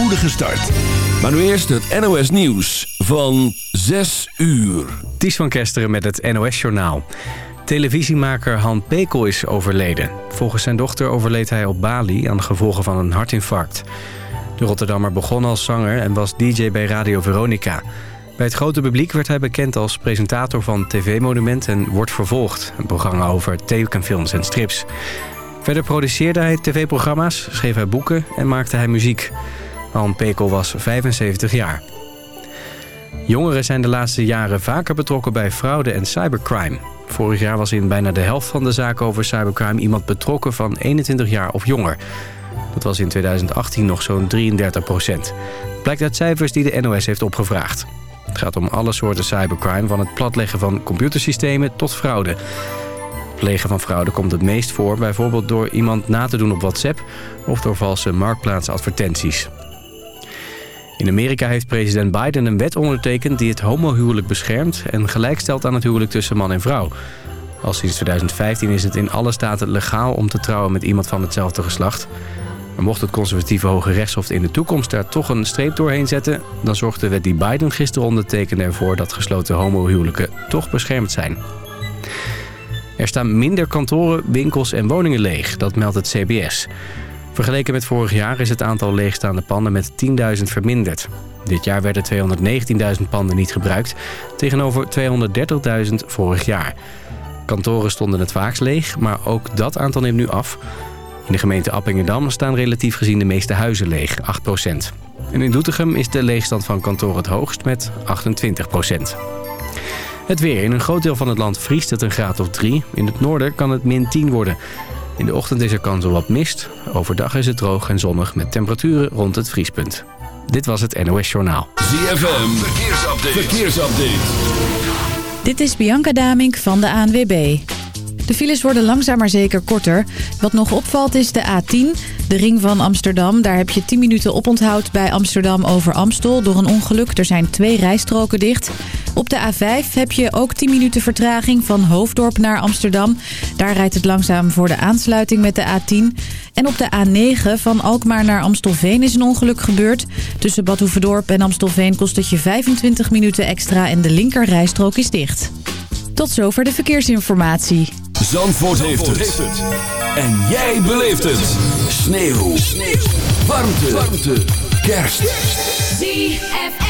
spoedige start. Maar nu eerst het NOS Nieuws van 6 uur. Ties van Kesteren met het NOS Journaal. Televisiemaker Han Pekel is overleden. Volgens zijn dochter overleed hij op Bali aan gevolgen van een hartinfarct. De Rotterdammer begon als zanger en was DJ bij Radio Veronica. Bij het grote publiek werd hij bekend als presentator van TV Monument en Wordt Vervolgd. Een programma over tekenfilms en strips. Verder produceerde hij tv-programma's, schreef hij boeken en maakte hij muziek. Han Pekel was 75 jaar. Jongeren zijn de laatste jaren vaker betrokken bij fraude en cybercrime. Vorig jaar was in bijna de helft van de zaken over cybercrime iemand betrokken van 21 jaar of jonger. Dat was in 2018 nog zo'n 33 procent. Blijkt uit cijfers die de NOS heeft opgevraagd. Het gaat om alle soorten cybercrime, van het platleggen van computersystemen tot fraude. Het plegen van fraude komt het meest voor, bijvoorbeeld door iemand na te doen op WhatsApp... of door valse marktplaatsadvertenties. In Amerika heeft president Biden een wet ondertekend die het homohuwelijk beschermt... en gelijkstelt aan het huwelijk tussen man en vrouw. Al sinds 2015 is het in alle staten legaal om te trouwen met iemand van hetzelfde geslacht... Maar mocht het conservatieve Hoge Rechtshof in de toekomst daar toch een streep doorheen zetten... dan zorgt de wet die Biden gisteren ondertekende ervoor dat gesloten homohuwelijken toch beschermd zijn. Er staan minder kantoren, winkels en woningen leeg, dat meldt het CBS. Vergeleken met vorig jaar is het aantal leegstaande panden met 10.000 verminderd. Dit jaar werden 219.000 panden niet gebruikt, tegenover 230.000 vorig jaar. Kantoren stonden het vaakst leeg, maar ook dat aantal neemt nu af... In de gemeente Appingedam staan relatief gezien de meeste huizen leeg, 8%. En in Doetinchem is de leegstand van kantoor het hoogst met 28%. Het weer. In een groot deel van het land vriest het een graad of 3. In het noorden kan het min 10 worden. In de ochtend is er kans op wat mist. Overdag is het droog en zonnig met temperaturen rond het vriespunt. Dit was het NOS Journaal. ZFM. Verkeersupdate. Verkeersupdate. Dit is Bianca Damink van de ANWB. De files worden langzaam maar zeker korter. Wat nog opvalt is de A10, de ring van Amsterdam. Daar heb je 10 minuten oponthoud bij Amsterdam over Amstel door een ongeluk. Er zijn twee rijstroken dicht. Op de A5 heb je ook 10 minuten vertraging van Hoofddorp naar Amsterdam. Daar rijdt het langzaam voor de aansluiting met de A10. En op de A9 van Alkmaar naar Amstelveen is een ongeluk gebeurd. Tussen Bad en Amstelveen kost het je 25 minuten extra en de linker rijstrook is dicht. Tot zover de verkeersinformatie. Zandvoort, heeft, het. En jij beleeft het. Sneeuw. Sneeuw. Warmte. Warmte. Kerst. ZFM.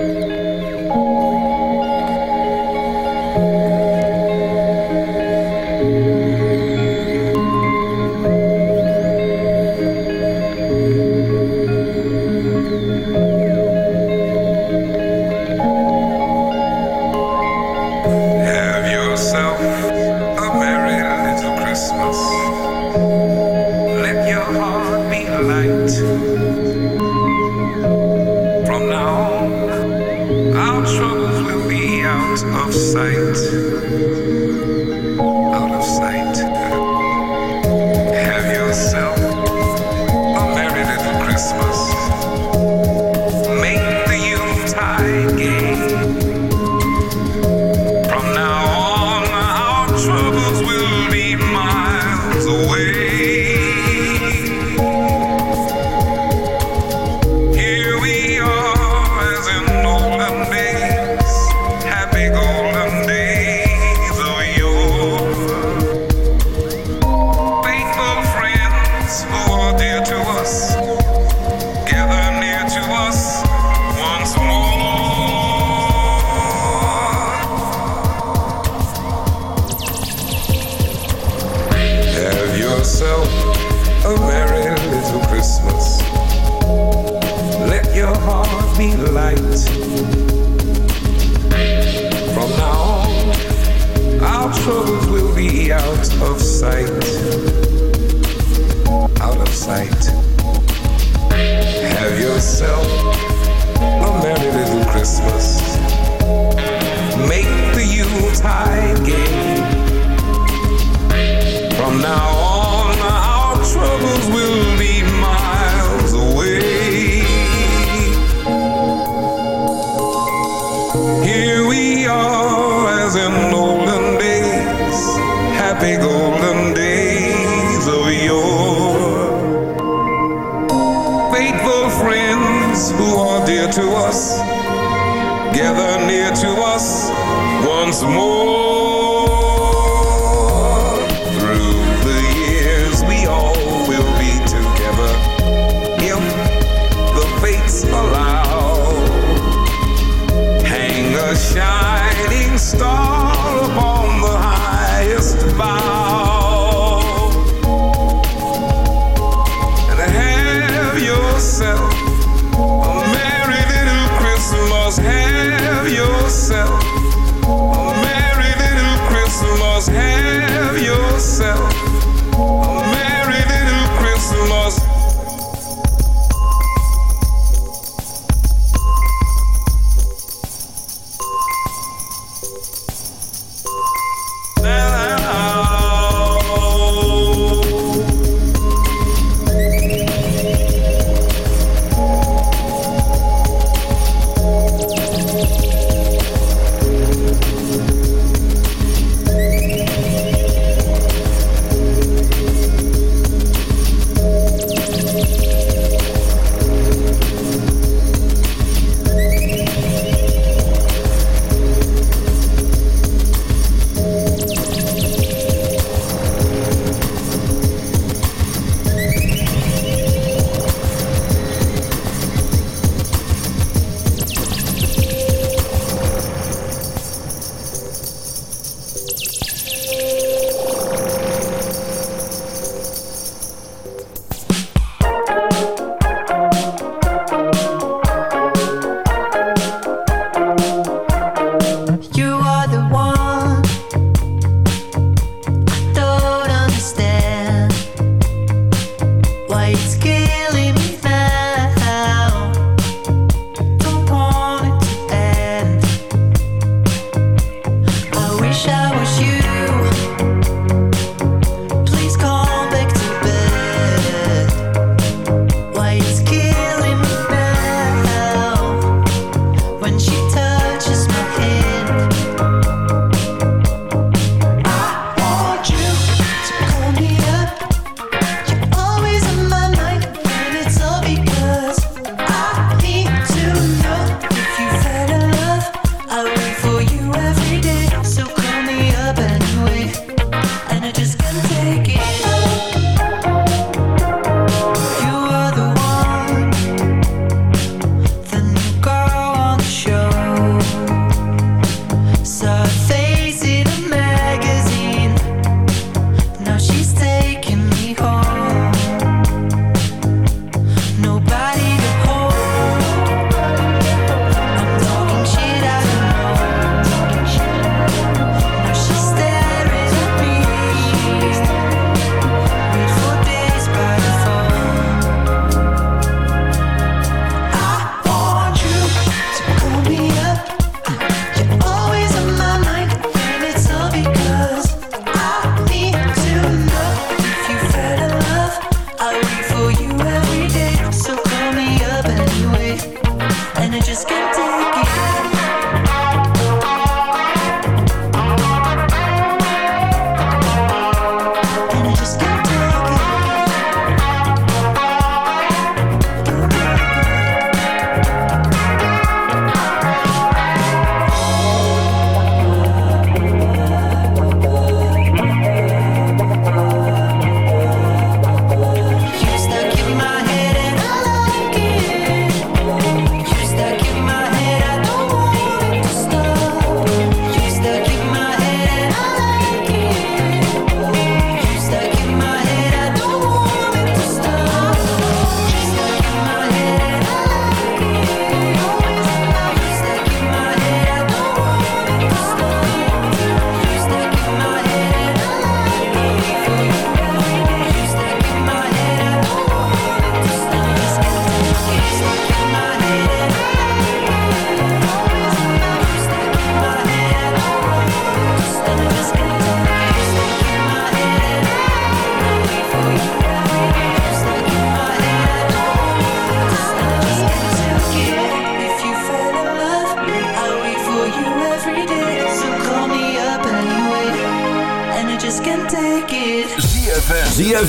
yourself a merry little Christmas. Make the Yuletide gay. From now smooth.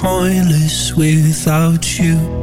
pointless without you.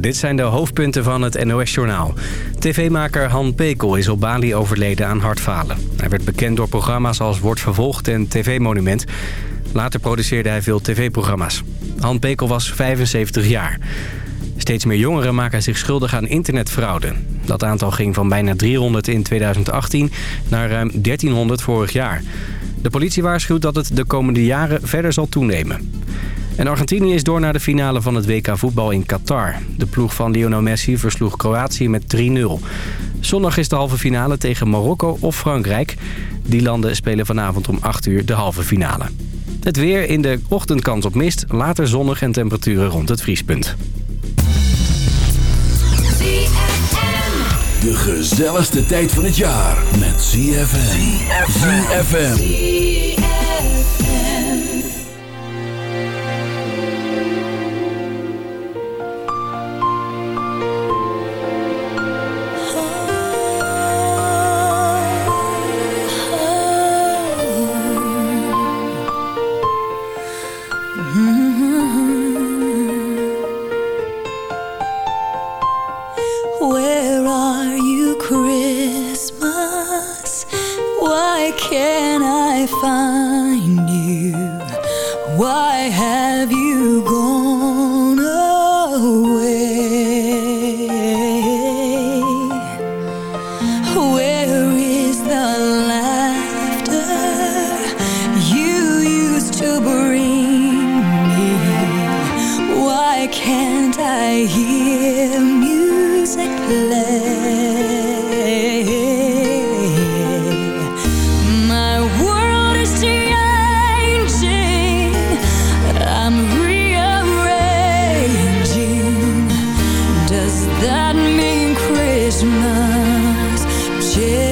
Dit zijn de hoofdpunten van het NOS-journaal. TV-maker Han Pekel is op Bali overleden aan hartfalen. Hij werd bekend door programma's als Wordt Vervolgd en TV-monument. Later produceerde hij veel tv-programma's. Han Pekel was 75 jaar. Steeds meer jongeren maken zich schuldig aan internetfraude. Dat aantal ging van bijna 300 in 2018 naar ruim 1300 vorig jaar. De politie waarschuwt dat het de komende jaren verder zal toenemen. En Argentinië is door naar de finale van het WK voetbal in Qatar. De ploeg van Lionel Messi versloeg Kroatië met 3-0. Zondag is de halve finale tegen Marokko of Frankrijk. Die landen spelen vanavond om 8 uur de halve finale. Het weer in de ochtend kans op mist, later zonnig en temperaturen rond het vriespunt. De gezelligste tijd van het jaar met ZFM. ZFM. Christmas. Yeah.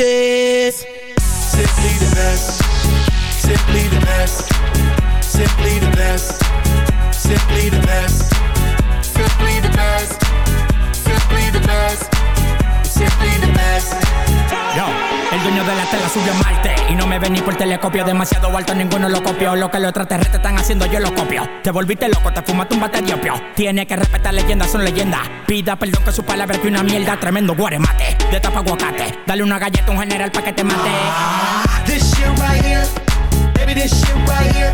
Y no me ven ni por telescopio. Demasiado alto, ninguno lo copió. Lo que los extraterrestres están haciendo, yo lo copio. Te volviste loco, te fumaste un bate diopio Tiene que respetar leyendas, son leyendas. Pida perdón que su palabra que una mierda. Tremendo guaremate, de tapa aguacate. Dale una galleta a un general pa' que te mate. This shit right here. Baby, this shit right here.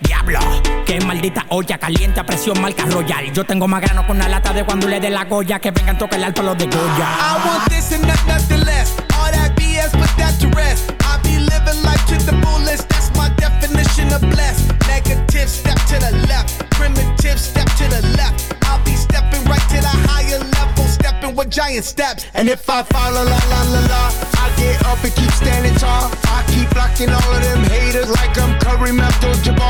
Diablo, qué maldita olla caliente a presión marca royal. Yo tengo más grano con una lata de cuando le dé la goya que vengan toca el alto los de Goya. I want this and not nothing less. All that BS, put that to rest. I be living life to the fullest. That's my definition of blessed. Negative, step to the left. Primitive, step to the left. I'll be stepping right to the higher level, stepping with giant steps. And if I fall, la la la la la, I get up and keep standing tall. I keep blocking all of them haters like I'm Curry Abdul-Jabbar.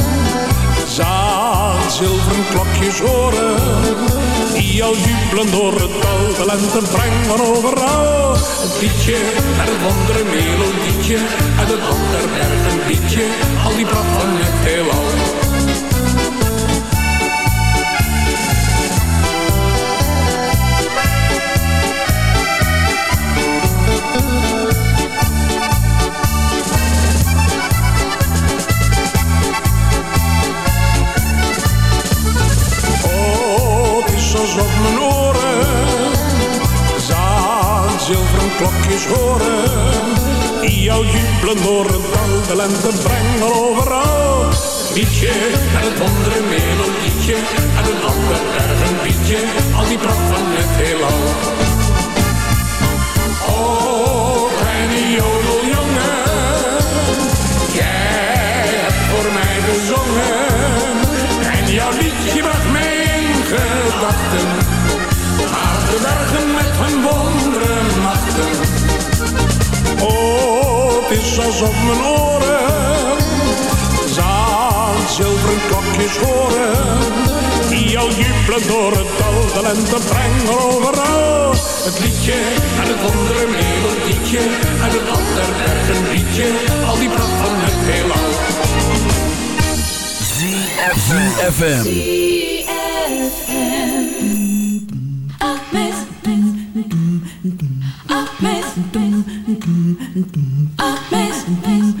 zilveren klokjes horen. Die al jubelen door het dal, de lente brengen overal. Het liedje met het wondere melodietje, uit het land der bergen liedje, al die pracht van het heelal. Klokjes horen. Die jou jubelen door het dal, brengen overal. Liedje met het wondere melodietje, en een ander bergen liedje, al die pracht van het heelal. als op mijn oren. Zaan zilveren klokjes horen. Die al jubelen door het dal. De lente brengen overal. Het liedje en het andere een melodietje. En het ander werd een liedje. Al die pracht van het heelal. ZFM. ZFM. I miss, miss, miss, mes. Ah, mis miss.